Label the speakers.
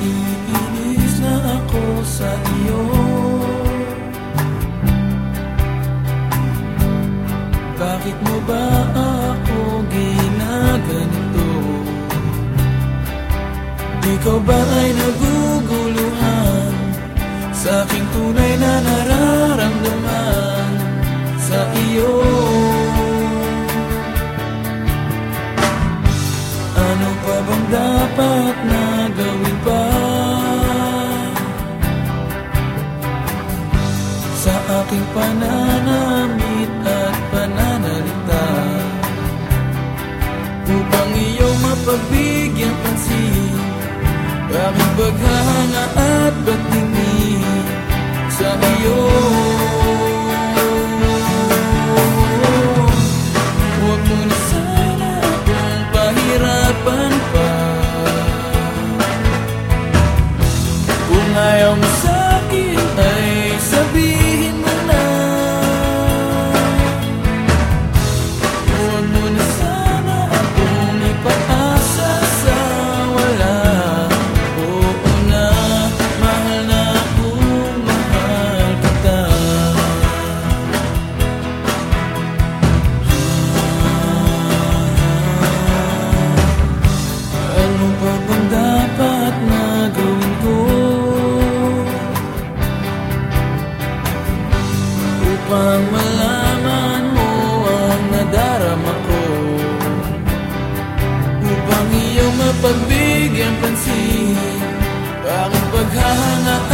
Speaker 1: Naiinis na ako sa iyo Bakit mo ba ako ginaganito? Ikaw ba ay naguguluhan Sa aking tunay na nararamdaman Sa iyo Ano pa bang dapat na gawin pa? Aking pananamit at pananalita. Upang iyong mapagbigyan pansin Aking paghanga at pagtingin sa iyo iyong mapagbigyan pansin. At pagtingin